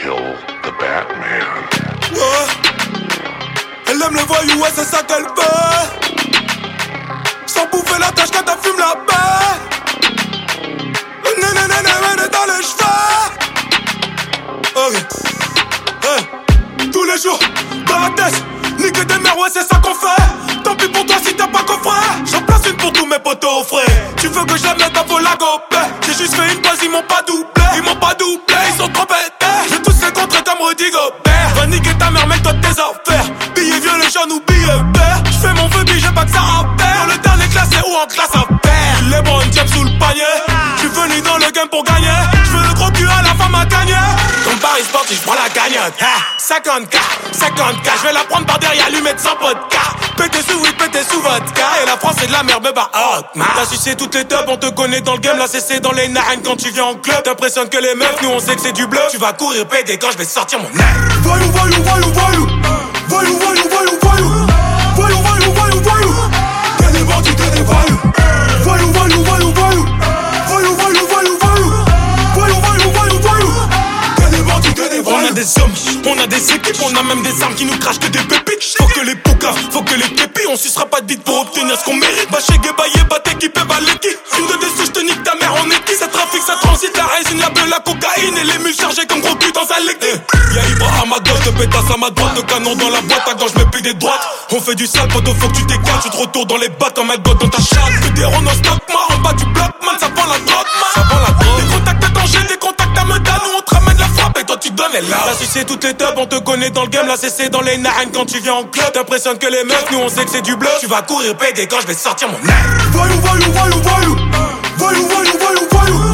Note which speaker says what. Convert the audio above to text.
Speaker 1: kill the Batman. Ouais. Elle aime les voyous, ouais, c'est ça qu'elle veut. Sans bouffer la tâche quand t'as fume la paix. Nénénéné, elle est dans les cheveux. Tous les jours, dans la tête, nique des mères, ouais, c'est ça qu'on fait. Tant pis pour toi si t'as pas coffret. J'en place une pour tous mes potos au frais. Tu veux que je la mette à vos J'ai juste fait une pause, ils m'ont pas doublé. Ils m'ont pas doublé, ils sont trop trompés. Rudy Gobert. Va ta mère, mec, toi tes affaires. Billet les jaune ou billet Paris Sportif, j'prends la cagnotte. 50K, 50K. J'vais la prendre par derrière, lui mettre 100 pots de cas. Pété sous oui, pété sous vodka. Et la France c'est de la merde, mais bah hot. T'as sucé toutes les tubs, on te connaît dans le game. Là c'est dans les narines quand tu viens en club. T'impressionnes que les meufs, nous on sait que c'est du bleu. Tu vas courir péter quand je vais sortir mon air. Voyou, voyou, voyou, voyou. Des. On hommes, on a des équipes, on a même des armes qui nous crachent que des pépites. Faut que les poucas, faut que les képis, on sucera pas de bite pour obtenir ce qu'on mérite. Bah chez Guébaillé, bah t'équipé, bah l'équipe. Une de des je te nique ta mère en équipe. Ça trafique, ça transite, la résine, la bleue, la cocaïne et les mules chargées comme gros cul dans un liquide. Y'a Ibra à ma gauche, de pétasse à ma droite, de canon dans la boîte, à gauche, me plus des droites. On fait du sale, poteau, faut que tu t'écartes, tu te retournes dans les battes comme un god dans ta chatte. Que des ronds moi, en bas du bloc, man, ça vend la drogue, Là, si c'est toutes les tubs, on te connaît dans le game, là, c'est dans les narines quand tu viens en club. T'impressionnes que les meufs, nous on sait que c'est du bleu. Tu vas courir péter quand je vais sortir mon air. Voyou, voyou, voyou, voyou. Voyou, voyou, voyou, voyou.